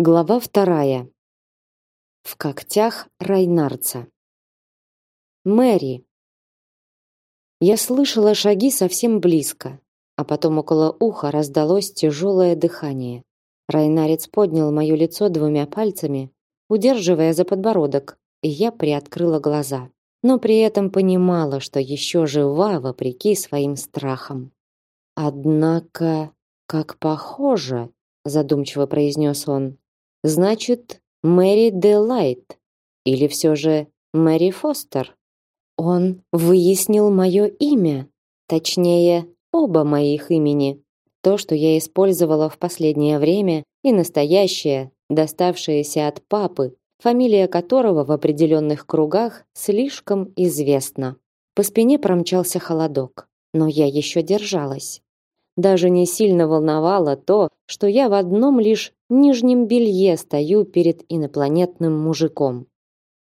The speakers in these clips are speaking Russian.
Глава вторая. В когтях Райнарца. Мэри. Я слышала шаги совсем близко, а потом около уха раздалось тяжелое дыхание. Райнарец поднял моё лицо двумя пальцами, удерживая за подбородок, и я приоткрыла глаза, но при этом понимала, что ещё жива вопреки своим страхам. Однако, как похоже, задумчиво произнёс он. Значит, Мэри Делайт или все же Мэри Фостер. Он выяснил мое имя, точнее, оба моих имени. То, что я использовала в последнее время, и настоящее, доставшееся от папы, фамилия которого в определенных кругах слишком известна. По спине промчался холодок, но я еще держалась. Даже не сильно волновало то, что я в одном лишь нижнем белье стою перед инопланетным мужиком.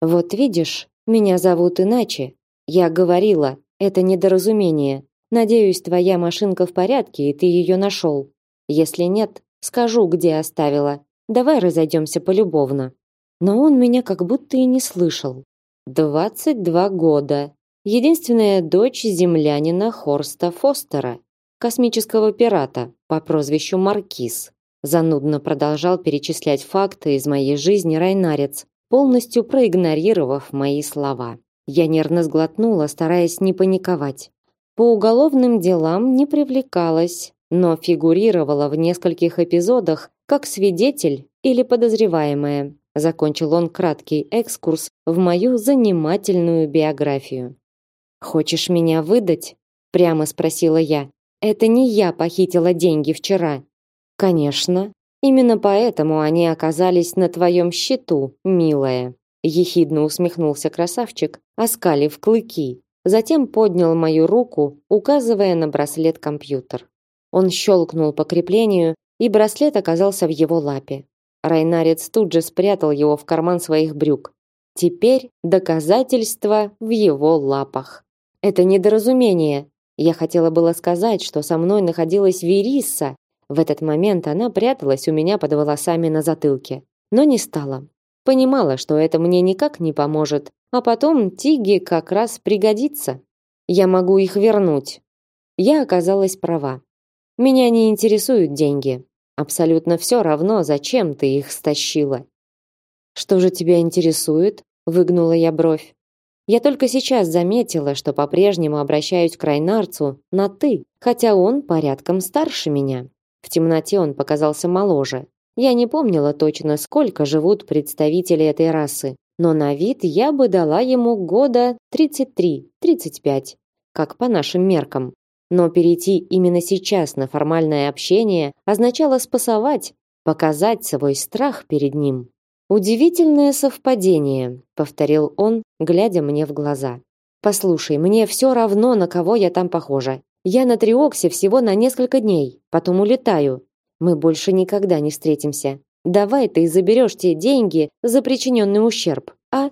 Вот видишь, меня зовут иначе. Я говорила, это недоразумение. Надеюсь, твоя машинка в порядке, и ты ее нашел. Если нет, скажу, где оставила. Давай разойдемся полюбовно. Но он меня как будто и не слышал. Двадцать два года. Единственная дочь землянина Хорста Фостера космического пирата по прозвищу Маркиз. Занудно продолжал перечислять факты из моей жизни Райнарец, полностью проигнорировав мои слова. Я нервно сглотнула, стараясь не паниковать. По уголовным делам не привлекалась, но фигурировала в нескольких эпизодах как свидетель или подозреваемая. Закончил он краткий экскурс в мою занимательную биографию. Хочешь меня выдать? прямо спросила я. Это не я похитила деньги вчера. Конечно, именно поэтому они оказались на твоем счету, милая. Ехидно усмехнулся красавчик, оскалив клыки. Затем поднял мою руку, указывая на браслет-компьютер. Он щелкнул по креплению, и браслет оказался в его лапе. Райнарец тут же спрятал его в карман своих брюк. Теперь доказательства в его лапах. Это недоразумение, я хотела было сказать, что со мной находилась Верисса. В этот момент она пряталась у меня под волосами на затылке, но не стала. Понимала, что это мне никак не поможет, а потом Тиги как раз пригодится. Я могу их вернуть. Я оказалась права. Меня не интересуют деньги. Абсолютно все равно, зачем ты их стащила. Что же тебя интересует? выгнула я бровь. Я только сейчас заметила, что по-прежнему обращаюсь к Райнарцу на ты, хотя он порядком старше меня. В темноте он показался моложе. Я не помнила точно, сколько живут представители этой расы, но на вид я бы дала ему года 33-35, как по нашим меркам. Но перейти именно сейчас на формальное общение означало спасовать, показать свой страх перед ним. Удивительное совпадение, повторил он, глядя мне в глаза. Послушай, мне все равно, на кого я там похожа. Я на Триоксе всего на несколько дней, потом улетаю. Мы больше никогда не встретимся. Давай ты заберешь те деньги за причиненный ущерб, а?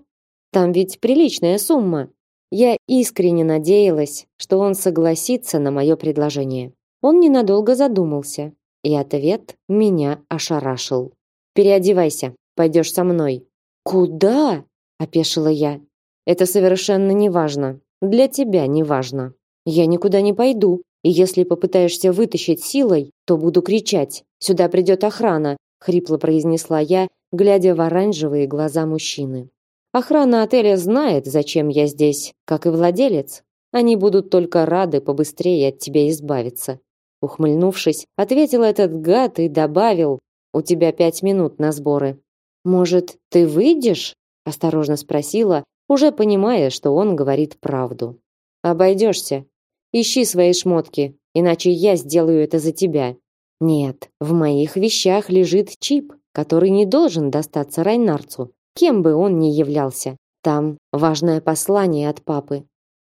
Там ведь приличная сумма. Я искренне надеялась, что он согласится на мое предложение. Он ненадолго задумался, и ответ меня ошарашил. Переодевайся, Пойдешь со мной. Куда? опешила я. Это совершенно неважно. Для тебя неважно. Я никуда не пойду. И если попытаешься вытащить силой, то буду кричать. Сюда придет охрана, хрипло произнесла я, глядя в оранжевые глаза мужчины. Охрана отеля знает, зачем я здесь, как и владелец. Они будут только рады побыстрее от тебя избавиться. Ухмыльнувшись, ответил этот гад и добавил: "У тебя пять минут на сборы. Может, ты выйдешь? осторожно спросила, уже понимая, что он говорит правду. Обойдешься. Ищи свои шмотки, иначе я сделаю это за тебя. Нет, в моих вещах лежит чип, который не должен достаться Райнарцу, кем бы он ни являлся. Там важное послание от папы.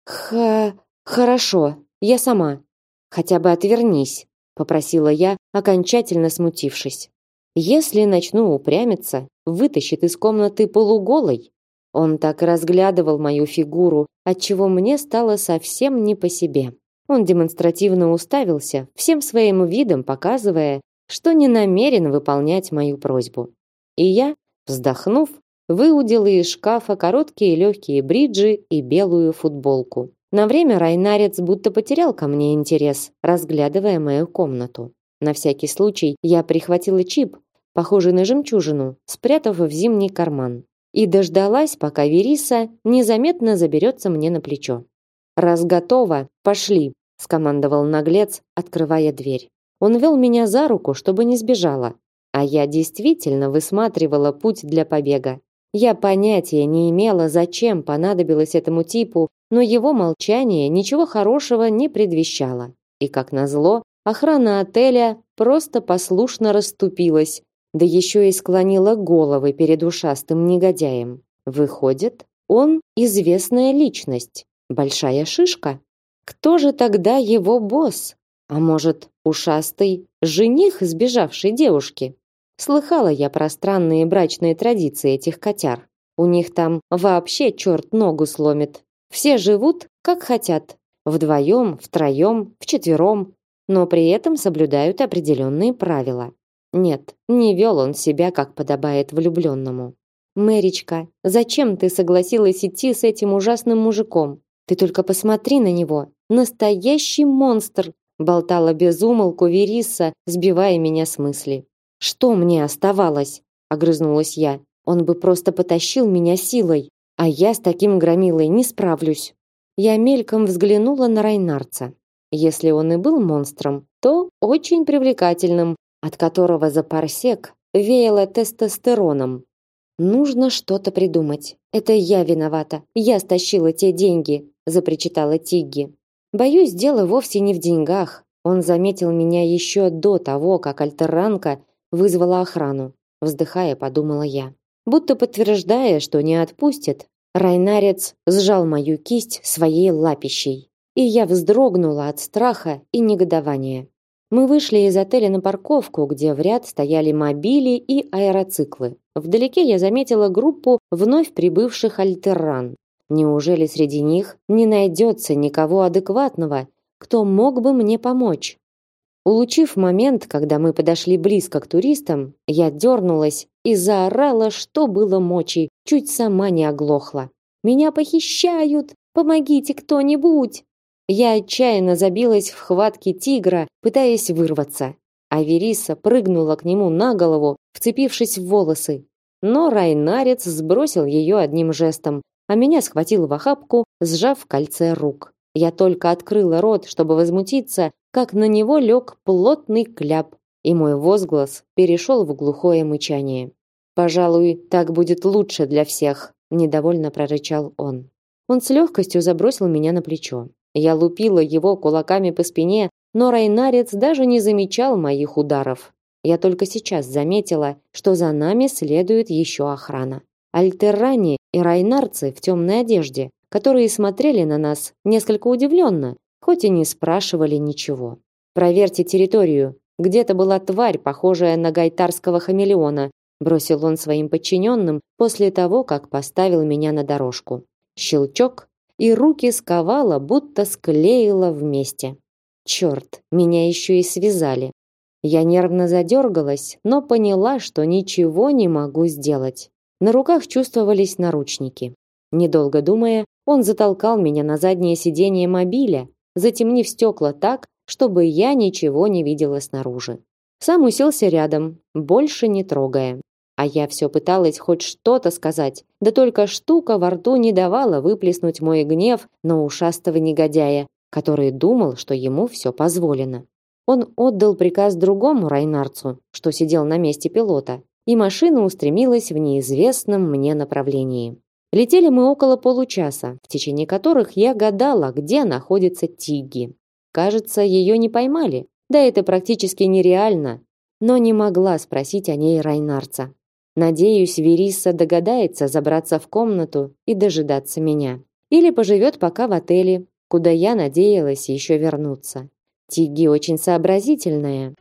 Ха, хорошо, я сама. Хотя бы отвернись, попросила я, окончательно смутившись. Если начну упрямиться, вытащит из комнаты полуголой. Он так разглядывал мою фигуру, отчего мне стало совсем не по себе. Он демонстративно уставился, всем своим видом показывая, что не намерен выполнять мою просьбу. И я, вздохнув, выудила из шкафа короткие легкие бриджи и белую футболку. На время Райнарец будто потерял ко мне интерес, разглядывая мою комнату. На всякий случай я прихватила чип, похожий на жемчужину, спрятав в зимний карман. И дождалась, пока Вериса незаметно заберется мне на плечо. «Раз готово, пошли», – скомандовал наглец, открывая дверь. Он вел меня за руку, чтобы не сбежала. А я действительно высматривала путь для побега. Я понятия не имела, зачем понадобилось этому типу, но его молчание ничего хорошего не предвещало. И как назло, охрана отеля просто послушно расступилась, да еще и склонила головы перед ушастым негодяем. Выходит, он известная личность, большая шишка. Кто же тогда его босс? А может, ушастый жених сбежавшей девушки? Слыхала я про странные брачные традиции этих котяр. У них там вообще черт ногу сломит. Все живут, как хотят. Вдвоем, втроем, вчетвером, но при этом соблюдают определенные правила. Нет, не вел он себя, как подобает влюбленному. Мэричка, зачем ты согласилась идти с этим ужасным мужиком? Ты только посмотри на него. Настоящий монстр, болтала без умолку Вериса, сбивая меня с мысли. Что мне оставалось? огрызнулась я. Он бы просто потащил меня силой, а я с таким громилой не справлюсь. Я мельком взглянула на Райнарца. Если он и был монстром, то очень привлекательным, от которого за парсек веяло тестостероном. Нужно что-то придумать. Это я виновата. Я стащила те деньги, запричитала Тигги. Боюсь, дело вовсе не в деньгах. Он заметил меня еще до того, как альтерранка вызвала охрану. Вздыхая, подумала я. Будто подтверждая, что не отпустит, Райнарец сжал мою кисть своей лапищей, и я вздрогнула от страха и негодования. Мы вышли из отеля на парковку, где в ряд стояли мобили и аэроциклы. Вдалеке я заметила группу вновь прибывших альтерран. Неужели среди них не найдется никого адекватного, кто мог бы мне помочь? Улучив момент, когда мы подошли близко к туристам, я дернулась и заорала, что было мочи, чуть сама не оглохла. «Меня похищают! Помогите кто-нибудь!» Я отчаянно забилась в хватке тигра, пытаясь вырваться. А Вериса прыгнула к нему на голову, вцепившись в волосы. Но Райнарец сбросил ее одним жестом, а меня схватил в охапку, сжав в кольце рук. Я только открыла рот, чтобы возмутиться, как на него лег плотный кляп, и мой возглас перешел в глухое мычание. «Пожалуй, так будет лучше для всех», – недовольно прорычал он. Он с легкостью забросил меня на плечо. Я лупила его кулаками по спине, но Райнарец даже не замечал моих ударов. Я только сейчас заметила, что за нами следует еще охрана. Альтеррани и райнарцы в темной одежде, которые смотрели на нас несколько удивленно, хоть и не спрашивали ничего. «Проверьте территорию. Где-то была тварь, похожая на гайтарского хамелеона», бросил он своим подчиненным после того, как поставил меня на дорожку. Щелчок, и руки сковала, будто склеила вместе. Черт, меня еще и связали. Я нервно задергалась, но поняла, что ничего не могу сделать. На руках чувствовались наручники. Недолго думая, он затолкал меня на заднее сиденье мобиля, затемнив стекла так, чтобы я ничего не видела снаружи. Сам уселся рядом, больше не трогая. А я все пыталась хоть что-то сказать, да только штука во рту не давала выплеснуть мой гнев на ушастого негодяя, который думал, что ему все позволено. Он отдал приказ другому Райнарцу, что сидел на месте пилота, и машина устремилась в неизвестном мне направлении. Летели мы около получаса, в течение которых я гадала, где находится Тигги. Кажется, ее не поймали. Да это практически нереально, но не могла спросить о ней Райнарца. Надеюсь, Вериса догадается забраться в комнату и дожидаться меня. Или поживет пока в отеле, куда я надеялась еще вернуться. Тиги очень сообразительная.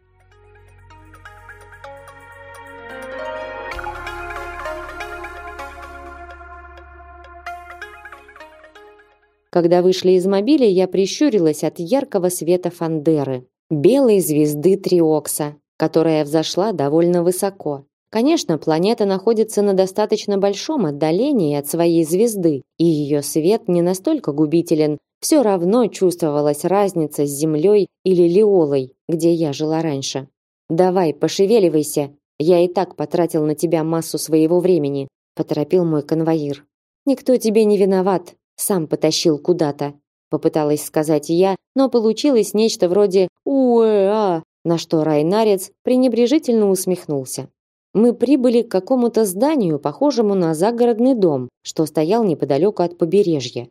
Когда вышли из мобиля, я прищурилась от яркого света фандеры, белой звезды Триокса, которая взошла довольно высоко. Конечно, планета находится на достаточно большом отдалении от своей звезды, и ее свет не настолько губителен. Все равно чувствовалась разница с Землей или Лиолой, где я жила раньше. Давай, пошевеливайся. Я и так потратил на тебя массу своего времени, поторопил мой конвоир. Никто тебе не виноват, сам потащил куда-то, попыталась сказать я, но получилось нечто вроде уэа, на что Райнарец пренебрежительно усмехнулся. Мы прибыли к какому-то зданию, похожему на загородный дом, что стоял неподалеку от побережья.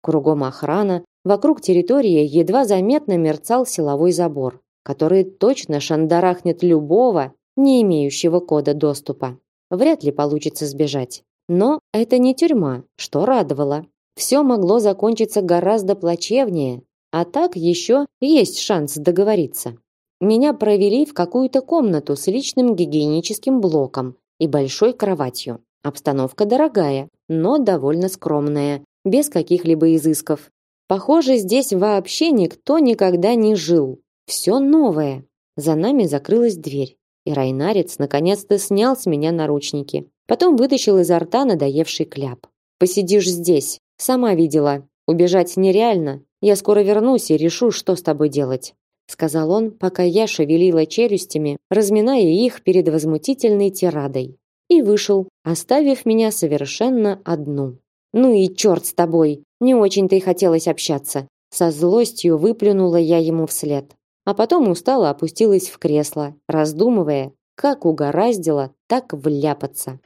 Кругом охрана, вокруг территории едва заметно мерцал силовой забор, который точно шандарахнет любого, не имеющего кода доступа. Вряд ли получится сбежать. Но это не тюрьма, что радовало. Все могло закончиться гораздо плачевнее, а так еще есть шанс договориться. Меня провели в какую-то комнату с личным гигиеническим блоком и большой кроватью. Обстановка дорогая, но довольно скромная, без каких-либо изысков. Похоже, здесь вообще никто никогда не жил. Все новое. За нами закрылась дверь, и Райнарец наконец-то снял с меня наручники. Потом вытащил изо рта надоевший кляп. Посидишь здесь, сама видела. Убежать нереально. Я скоро вернусь и решу, что с тобой делать сказал он, пока я шевелила челюстями, разминая их перед возмутительной тирадой. И вышел, оставив меня совершенно одну. Ну и черт с тобой, не очень-то и хотелось общаться. Со злостью выплюнула я ему вслед. А потом устало опустилась в кресло, раздумывая, как угораздило так вляпаться.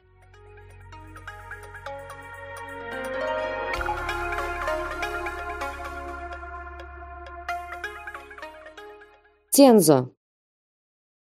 Тензо.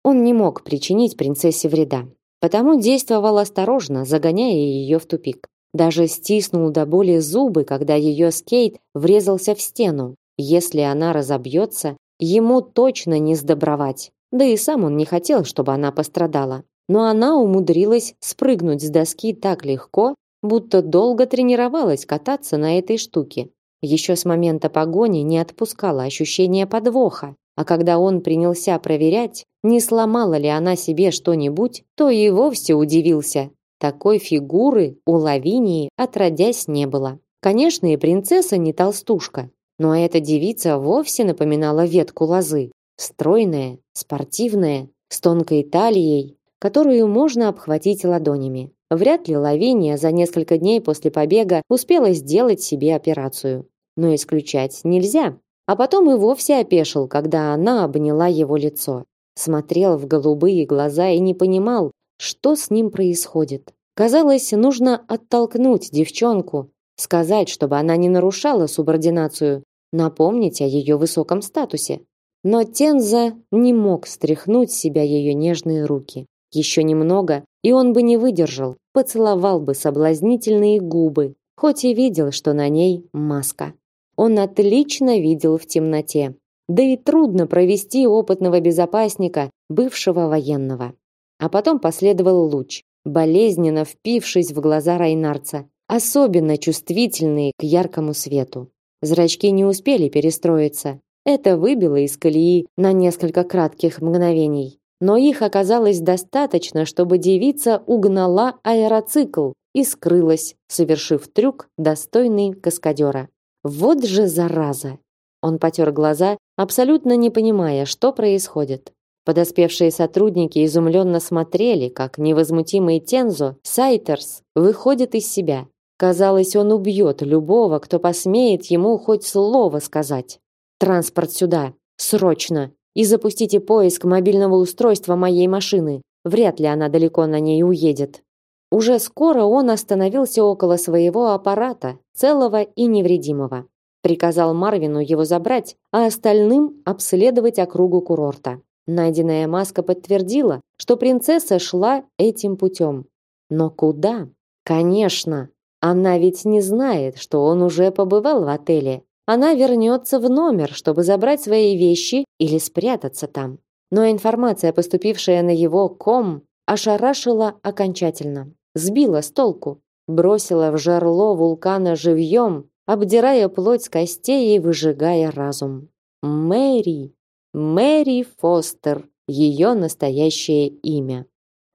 Он не мог причинить принцессе вреда, потому действовал осторожно, загоняя ее в тупик. Даже стиснул до боли зубы, когда ее скейт врезался в стену. Если она разобьется, ему точно не сдобровать. Да и сам он не хотел, чтобы она пострадала. Но она умудрилась спрыгнуть с доски так легко, будто долго тренировалась кататься на этой штуке. Еще с момента погони не отпускала ощущение подвоха, а когда он принялся проверять, не сломала ли она себе что-нибудь, то и вовсе удивился. Такой фигуры у Лавинии отродясь не было. Конечно, и принцесса не толстушка, но эта девица вовсе напоминала ветку лозы. Стройная, спортивная, с тонкой талией, которую можно обхватить ладонями. Вряд ли Лавиния за несколько дней после побега успела сделать себе операцию. Но исключать нельзя а потом и вовсе опешил, когда она обняла его лицо. Смотрел в голубые глаза и не понимал, что с ним происходит. Казалось, нужно оттолкнуть девчонку, сказать, чтобы она не нарушала субординацию, напомнить о ее высоком статусе. Но Тенза не мог стряхнуть с себя ее нежные руки. Еще немного, и он бы не выдержал, поцеловал бы соблазнительные губы, хоть и видел, что на ней маска он отлично видел в темноте. Да и трудно провести опытного безопасника, бывшего военного. А потом последовал луч, болезненно впившись в глаза Райнарца, особенно чувствительные к яркому свету. Зрачки не успели перестроиться. Это выбило из колеи на несколько кратких мгновений. Но их оказалось достаточно, чтобы девица угнала аэроцикл и скрылась, совершив трюк, достойный каскадера. Вот же зараза. Он потёр глаза, абсолютно не понимая, что происходит. Подоспевшие сотрудники изумленно смотрели, как невозмутимый Тензо Сайтерс выходит из себя. Казалось, он убьет любого, кто посмеет ему хоть слово сказать. Транспорт сюда, срочно, и запустите поиск мобильного устройства моей машины. Вряд ли она далеко на ней уедет. Уже скоро он остановился около своего аппарата, целого и невредимого. Приказал Марвину его забрать, а остальным обследовать округу курорта. Найденная маска подтвердила, что принцесса шла этим путем. Но куда? Конечно, она ведь не знает, что он уже побывал в отеле. Она вернется в номер, чтобы забрать свои вещи или спрятаться там. Но информация, поступившая на его ком, ошарашила окончательно сбила с толку, бросила в жерло вулкана живьем, обдирая плоть с костей и выжигая разум. Мэри, Мэри Фостер, ее настоящее имя.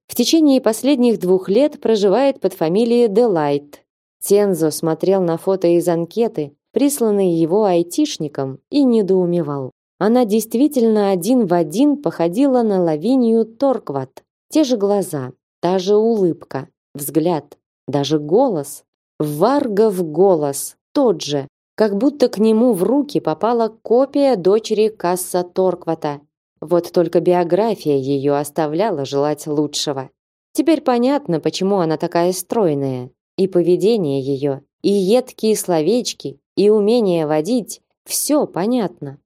В течение последних двух лет проживает под фамилией Делайт. Тензо смотрел на фото из анкеты, присланные его айтишником, и недоумевал. Она действительно один в один походила на Лавинию Торкват. Те же глаза, та же улыбка, взгляд, даже голос. Варгов голос, тот же, как будто к нему в руки попала копия дочери Касса Торквата. Вот только биография ее оставляла желать лучшего. Теперь понятно, почему она такая стройная. И поведение ее, и едкие словечки, и умение водить – все понятно.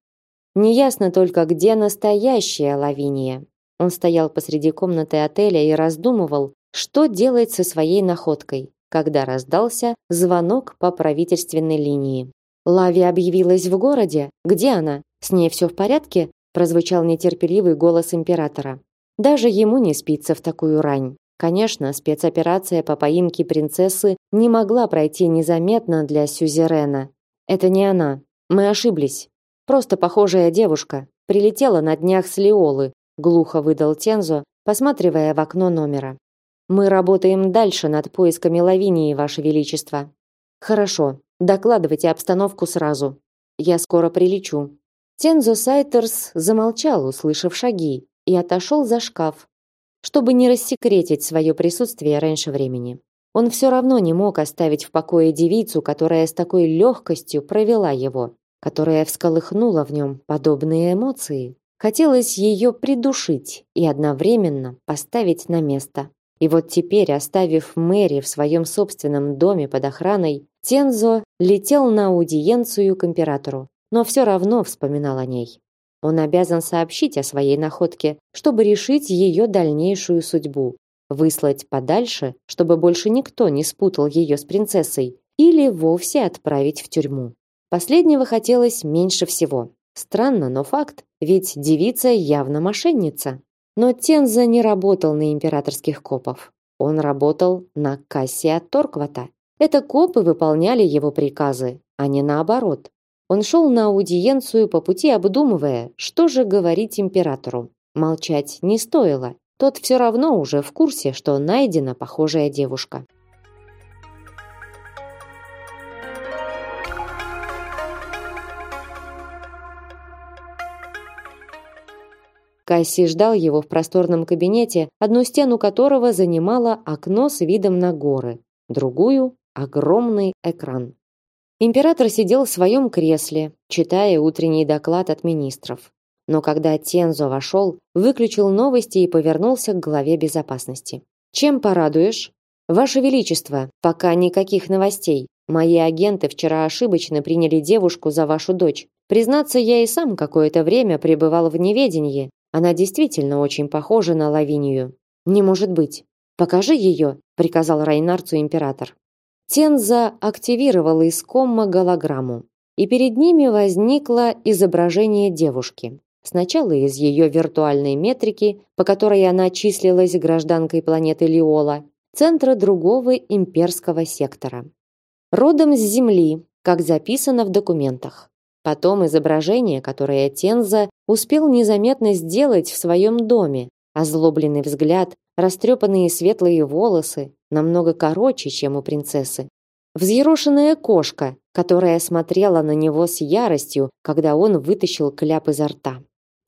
Неясно только, где настоящая Лавиния. Он стоял посреди комнаты отеля и раздумывал, что делать со своей находкой, когда раздался звонок по правительственной линии. Лави объявилась в городе. Где она? С ней все в порядке? прозвучал нетерпеливый голос императора. Даже ему не спится в такую рань. Конечно, спецоперация по поимке принцессы не могла пройти незаметно для сюзерена. Это не она. Мы ошиблись. Просто похожая девушка прилетела на днях с Лиолы, глухо выдал Тензо, посматривая в окно номера. Мы работаем дальше над поисками Лавинии, ваше величество. Хорошо. Докладывайте обстановку сразу. Я скоро прилечу. Тензо Сайтерс замолчал, услышав шаги, и отошел за шкаф, чтобы не рассекретить свое присутствие раньше времени. Он все равно не мог оставить в покое девицу, которая с такой легкостью провела его, которая всколыхнула в нем подобные эмоции. Хотелось ее придушить и одновременно поставить на место. И вот теперь, оставив Мэри в своем собственном доме под охраной, Тензо летел на аудиенцию к императору, но все равно вспоминал о ней. Он обязан сообщить о своей находке, чтобы решить ее дальнейшую судьбу, выслать подальше, чтобы больше никто не спутал ее с принцессой, или вовсе отправить в тюрьму. Последнего хотелось меньше всего. Странно, но факт, ведь девица явно мошенница. Но Тенза не работал на императорских копов. Он работал на Кассия Торквата. Это копы выполняли его приказы, а не наоборот. Он шел на аудиенцию по пути обдумывая, что же говорить императору. Молчать не стоило. Тот все равно уже в курсе, что найдена похожая девушка. Касси ждал его в просторном кабинете, одну стену которого занимало окно с видом на горы, другую огромный экран. Император сидел в своем кресле, читая утренний доклад от министров. Но когда Тензо вошел, выключил новости и повернулся к главе безопасности. Чем порадуешь? Ваше величество, пока никаких новостей. Мои агенты вчера ошибочно приняли девушку за вашу дочь. Признаться, я и сам какое-то время пребывал в неведении, она действительно очень похожа на Лавинию. Не может быть. Покажи ее, приказал Райнарцу император. Тенза активировал из комма голограмму, и перед ними возникло изображение девушки. Сначала из ее виртуальной метрики, по которой она числилась гражданкой планеты Лиола, центра другого имперского сектора. Родом с Земли, как записано в документах. Потом изображение, которое Тенза успел незаметно сделать в своем доме. Озлобленный взгляд, растрепанные светлые волосы, намного короче, чем у принцессы. Взъерошенная кошка, которая смотрела на него с яростью, когда он вытащил кляп изо рта.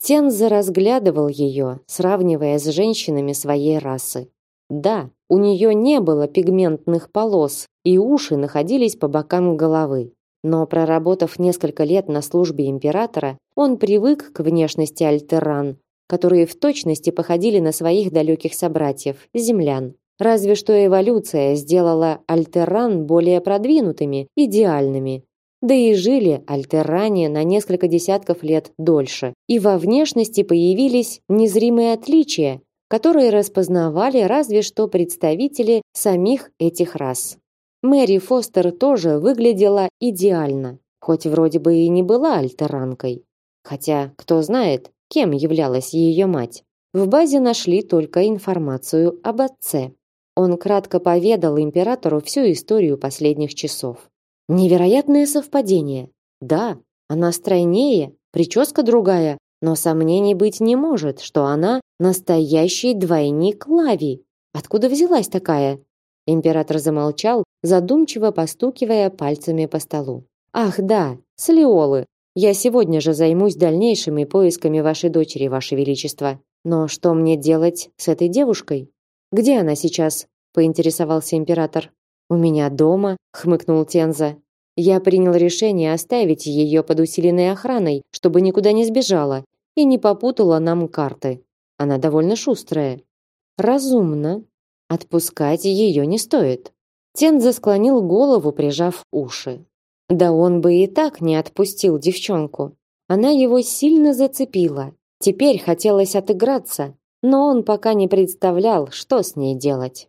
Тенза разглядывал ее, сравнивая с женщинами своей расы. Да, у нее не было пигментных полос, и уши находились по бокам головы. Но проработав несколько лет на службе императора, он привык к внешности альтеран, которые в точности походили на своих далеких собратьев, землян. Разве что эволюция сделала альтеран более продвинутыми, идеальными. Да и жили альтеране на несколько десятков лет дольше. И во внешности появились незримые отличия, которые распознавали разве что представители самих этих рас. Мэри Фостер тоже выглядела идеально, хоть вроде бы и не была альтеранкой. Хотя, кто знает, кем являлась ее мать. В базе нашли только информацию об отце. Он кратко поведал императору всю историю последних часов. Невероятное совпадение. Да, она стройнее, прическа другая, Но сомнений быть не может, что она настоящий двойник Лави. Откуда взялась такая? Император замолчал, задумчиво постукивая пальцами по столу. Ах, да, Слиолы. Я сегодня же займусь дальнейшими поисками вашей дочери, ваше величество. Но что мне делать с этой девушкой? Где она сейчас? поинтересовался император. У меня дома, хмыкнул Тенза. Я принял решение оставить ее под усиленной охраной, чтобы никуда не сбежала и не попутала нам карты. Она довольно шустрая. Разумно. Отпускать ее не стоит. Тенза склонил голову, прижав уши. Да он бы и так не отпустил девчонку. Она его сильно зацепила. Теперь хотелось отыграться, но он пока не представлял, что с ней делать.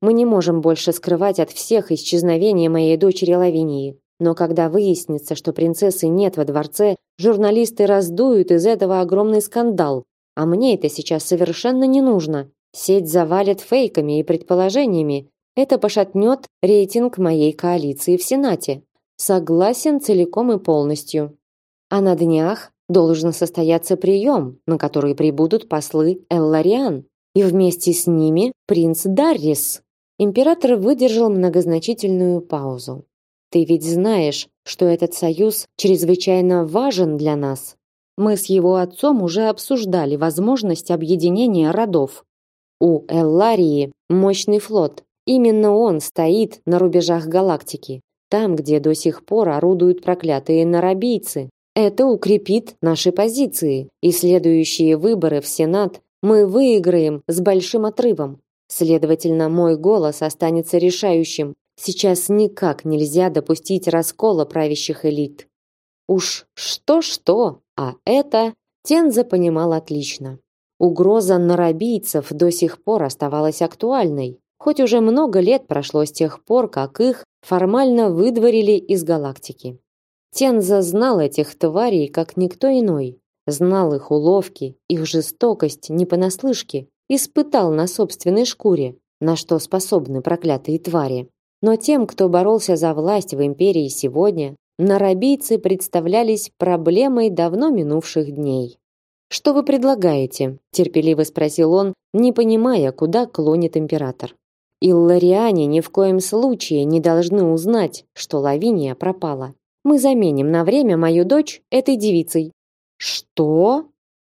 Мы не можем больше скрывать от всех исчезновение моей дочери Лавинии. Но когда выяснится, что принцессы нет во дворце, журналисты раздуют из этого огромный скандал. А мне это сейчас совершенно не нужно. Сеть завалит фейками и предположениями. Это пошатнет рейтинг моей коалиции в Сенате. Согласен целиком и полностью. А на днях должен состояться прием, на который прибудут послы Эллариан, и вместе с ними принц Даррис. Император выдержал многозначительную паузу. Ты ведь знаешь, что этот союз чрезвычайно важен для нас. Мы с его отцом уже обсуждали возможность объединения родов. У Элларии мощный флот. Именно он стоит на рубежах галактики там, где до сих пор орудуют проклятые нарабийцы. Это укрепит наши позиции, и следующие выборы в Сенат мы выиграем с большим отрывом. Следовательно, мой голос останется решающим. Сейчас никак нельзя допустить раскола правящих элит. Уж что-что, а это Тенза понимал отлично. Угроза нарабийцев до сих пор оставалась актуальной, хоть уже много лет прошло с тех пор, как их формально выдворили из галактики. Тенза знал этих тварей как никто иной, знал их уловки, их жестокость не понаслышке, испытал на собственной шкуре, на что способны проклятые твари. Но тем, кто боролся за власть в империи сегодня, нарабийцы представлялись проблемой давно минувших дней. Что вы предлагаете? терпеливо спросил он, не понимая, куда клонит император. Иллариане ни в коем случае не должны узнать, что Лавиния пропала. Мы заменим на время мою дочь этой девицей. Что?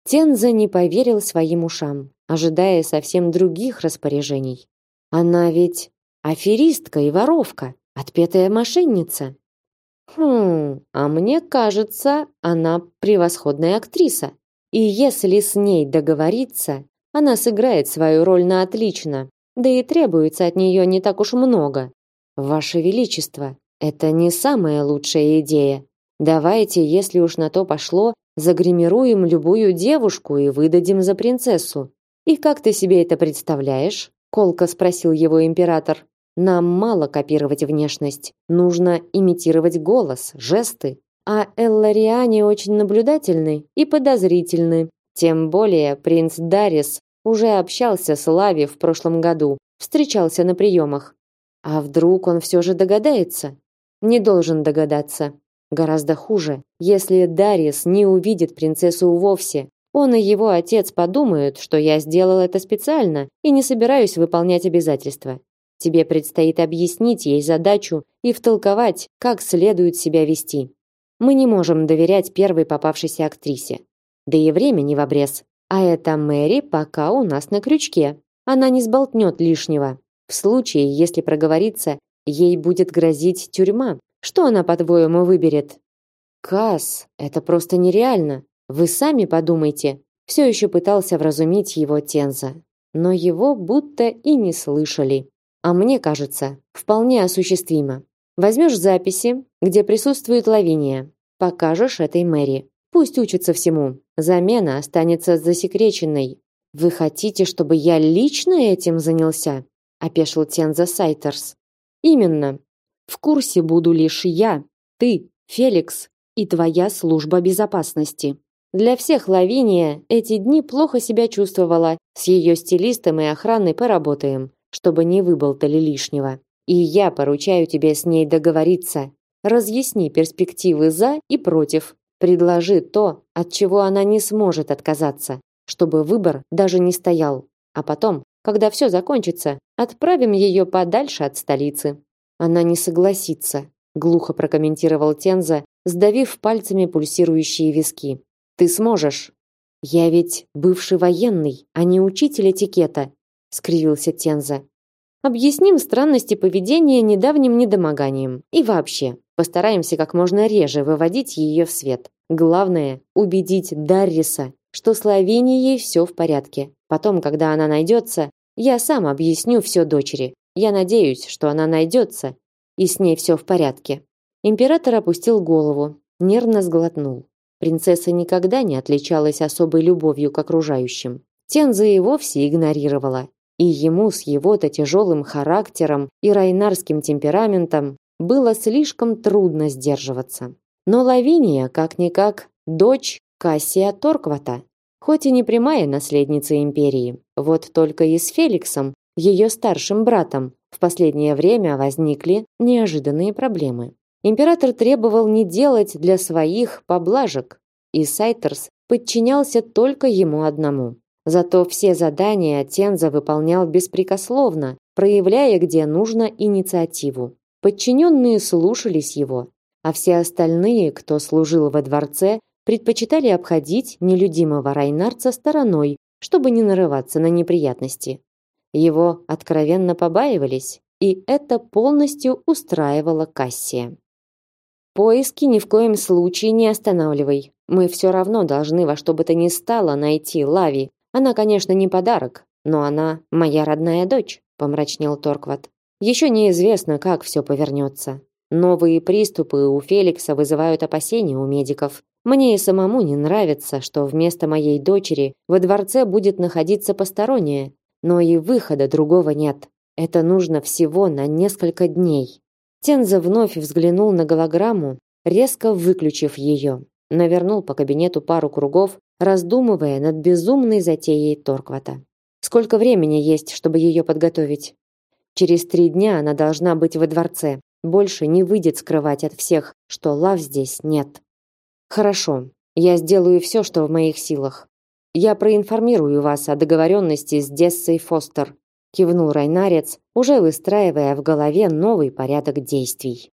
Тенза не поверил своим ушам, ожидая совсем других распоряжений. Она ведь аферистка и воровка, отпетая мошенница. Хм, а мне кажется, она превосходная актриса. И если с ней договориться, она сыграет свою роль на отлично. Да и требуется от нее не так уж много. Ваше величество, это не самая лучшая идея. Давайте, если уж на то пошло, загримируем любую девушку и выдадим за принцессу. И как ты себе это представляешь? колко спросил его император. Нам мало копировать внешность, нужно имитировать голос, жесты. А Эллариане очень наблюдательны и подозрительны. Тем более принц Дарис уже общался с Лави в прошлом году, встречался на приемах. А вдруг он все же догадается? Не должен догадаться. Гораздо хуже, если Дарис не увидит принцессу вовсе. Он и его отец подумают, что я сделал это специально и не собираюсь выполнять обязательства. Тебе предстоит объяснить ей задачу и втолковать, как следует себя вести. Мы не можем доверять первой попавшейся актрисе. Да и время не в обрез. А эта Мэри пока у нас на крючке. Она не сболтнет лишнего. В случае, если проговорится, ей будет грозить тюрьма. Что она, по-твоему, выберет? Кас, это просто нереально. Вы сами подумайте. Все еще пытался вразумить его Тенза, но его будто и не слышали. А мне кажется, вполне осуществимо. Возьмешь записи, где присутствует Лавиния, покажешь этой Мэри. Пусть учится всему. Замена останется засекреченной. Вы хотите, чтобы я лично этим занялся? опешил Тенза Сайтерс. Именно. В курсе буду лишь я, ты, Феликс и твоя служба безопасности. Для всех Лавиния эти дни плохо себя чувствовала. С ее стилистом и охраной поработаем, чтобы не выболтали лишнего. И я поручаю тебе с ней договориться. Разъясни перспективы за и против Предложи то, от чего она не сможет отказаться, чтобы выбор даже не стоял. А потом, когда все закончится, отправим ее подальше от столицы. Она не согласится, глухо прокомментировал Тенза, сдавив пальцами пульсирующие виски. Ты сможешь. Я ведь бывший военный, а не учитель этикета, скривился Тенза. Объясним странности поведения недавним недомоганием. И вообще, постараемся как можно реже выводить ее в свет. Главное убедить Дарриса, что с Лавинией все в порядке. Потом, когда она найдется, я сам объясню все дочери. Я надеюсь, что она найдется, и с ней все в порядке. Император опустил голову, нервно сглотнул. Принцесса никогда не отличалась особой любовью к окружающим. Тенза и вовсе игнорировала. И ему с его-то тяжелым характером и райнарским темпераментом было слишком трудно сдерживаться. Но Лавиния, как-никак, дочь Кассия Торквата, хоть и не прямая наследница империи. Вот только и с Феликсом, ее старшим братом, в последнее время возникли неожиданные проблемы. Император требовал не делать для своих поблажек, и Сайтерс подчинялся только ему одному. Зато все задания Тенза выполнял беспрекословно, проявляя где нужно инициативу. Подчиненные слушались его, а все остальные, кто служил во дворце, предпочитали обходить нелюдимого Райнарца стороной, чтобы не нарываться на неприятности. Его откровенно побаивались, и это полностью устраивало Кассия. Поиски ни в коем случае не останавливай. Мы все равно должны во что бы то ни стало найти Лави. Она, конечно, не подарок, но она моя родная дочь, помрачнел Торкват. Еще неизвестно, как все повернется. Новые приступы у Феликса вызывают опасения у медиков. Мне и самому не нравится, что вместо моей дочери во дворце будет находиться посторонняя, но и выхода другого нет. Это нужно всего на несколько дней. Тенза вновь взглянул на голограмму, резко выключив ее. Навернул по кабинету пару кругов, раздумывая над безумной затеей Торквата. Сколько времени есть, чтобы ее подготовить? Через три дня она должна быть во дворце. Больше не выйдет скрывать от всех, что лав здесь нет. Хорошо, я сделаю все, что в моих силах. Я проинформирую вас о договоренности с Дессой Фостер, кивнул Райнарец, уже выстраивая в голове новый порядок действий.